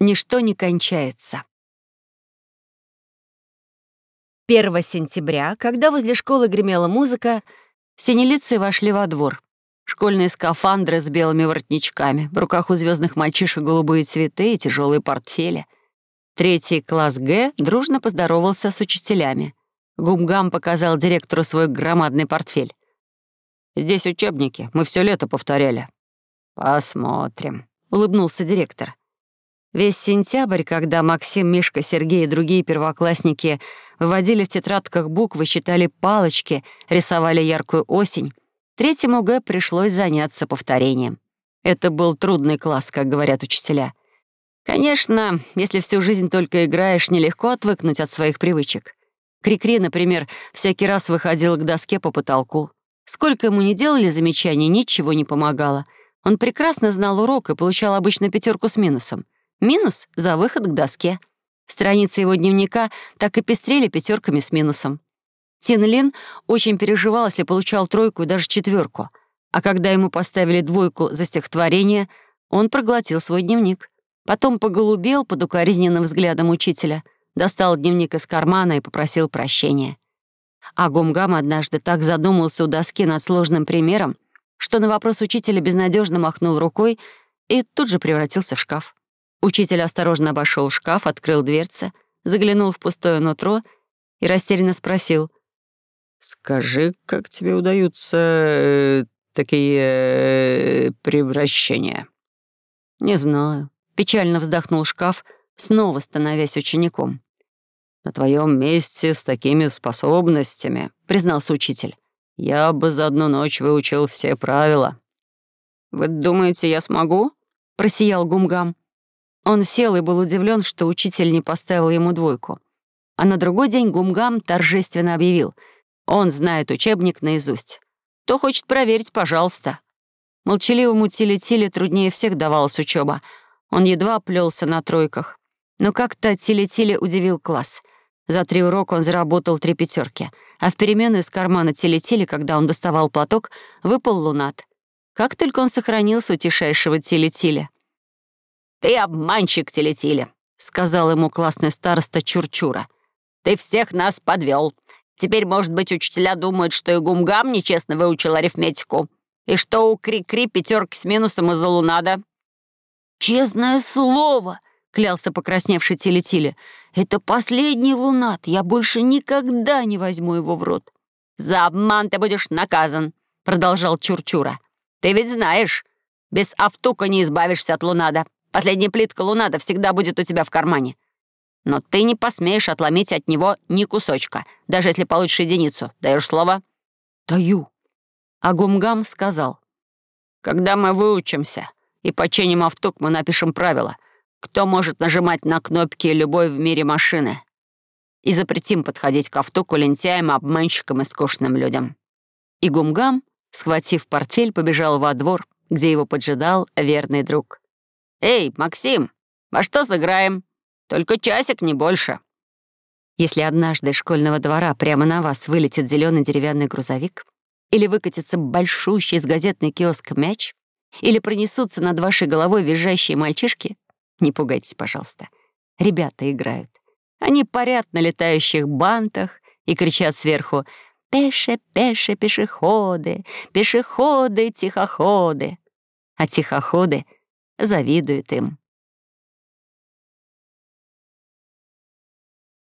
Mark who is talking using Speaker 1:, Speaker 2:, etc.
Speaker 1: Ничто не кончается. 1 сентября, когда возле школы гремела музыка, синелицы вошли во двор. Школьные скафандры с белыми воротничками, в руках у звездных мальчишек голубые цветы и тяжелые портфели. Третий класс Г дружно поздоровался с учителями. Гумгам показал директору свой громадный портфель. «Здесь учебники, мы все лето повторяли». «Посмотрим», — улыбнулся директор. Весь сентябрь, когда Максим, Мишка, Сергей и другие первоклассники выводили в тетрадках буквы, считали палочки, рисовали яркую осень, Третьему Г пришлось заняться повторением. Это был трудный класс, как говорят учителя. Конечно, если всю жизнь только играешь, нелегко отвыкнуть от своих привычек. Крикри, например, всякий раз выходил к доске по потолку. Сколько ему не делали замечаний, ничего не помогало. Он прекрасно знал урок и получал обычно пятерку с минусом. Минус за выход к доске. Страницы его дневника так и пестрели пятерками с минусом. Тин Лин очень переживал, если получал тройку и даже четверку. А когда ему поставили двойку за стихотворение, он проглотил свой дневник. Потом поголубел под укоризненным взглядом учителя, достал дневник из кармана и попросил прощения. А Гумгам однажды так задумался у доски над сложным примером, что на вопрос учителя безнадежно махнул рукой и тут же превратился в шкаф. Учитель осторожно обошел шкаф, открыл дверцы, заглянул в пустое нутро и растерянно спросил — «Скажи, как тебе удаются э, такие э, превращения?» «Не знаю», — печально вздохнул шкаф, снова становясь учеником. «На твоем месте с такими способностями», — признался учитель, «я бы за одну ночь выучил все правила». «Вы думаете, я смогу?» — просиял Гумгам. Он сел и был удивлен, что учитель не поставил ему двойку. А на другой день Гумгам торжественно объявил — он знает учебник наизусть. Кто хочет проверить, пожалуйста. Молчаливому Тиле-Тиле труднее всех давалась учеба. Он едва плелся на тройках. Но как-то Тиле-Тиле удивил класс. За три урока он заработал три пятерки, а в перемену из кармана Тиле-Тиле, когда он доставал платок, выпал лунат. Как только он сохранился у тишайшего Тиле-Тиле. «Ты обманщик, Тиле-Тиле», — сказал ему классный староста Чурчура. «Ты всех нас подвел. Теперь, может быть, учителя думают, что и Гумгам нечестно выучил арифметику, и что у Кри-Кри пятерки с минусом из-за лунада». «Честное слово!» — клялся покрасневший Тили-Тили. «Это последний лунат. Я больше никогда не возьму его в рот». «За обман ты будешь наказан», — продолжал Чурчура. «Ты ведь знаешь, без автука не избавишься от лунада. Последняя плитка лунада всегда будет у тебя в кармане. Но ты не посмеешь отломить от него ни кусочка, даже если получишь единицу. Даешь слово?» «Даю». А Гумгам сказал. «Когда мы выучимся и починим автук, мы напишем правила, кто может нажимать на кнопки любой в мире машины. И запретим подходить к автуку лентяям, обманщикам и скучным людям». И Гумгам, схватив портфель, побежал во двор, где его поджидал верный друг. «Эй, Максим, во что сыграем?» Только часик, не больше. Если однажды из школьного двора прямо на вас вылетит зеленый деревянный грузовик, или выкатится большущий из газетный киоск мяч, или пронесутся над вашей головой визжащие мальчишки, не пугайтесь, пожалуйста. Ребята играют. Они парят на летающих бантах и кричат сверху «Пеше, пеше, пешеходы, пешеходы, тихоходы». А тихоходы завидуют им.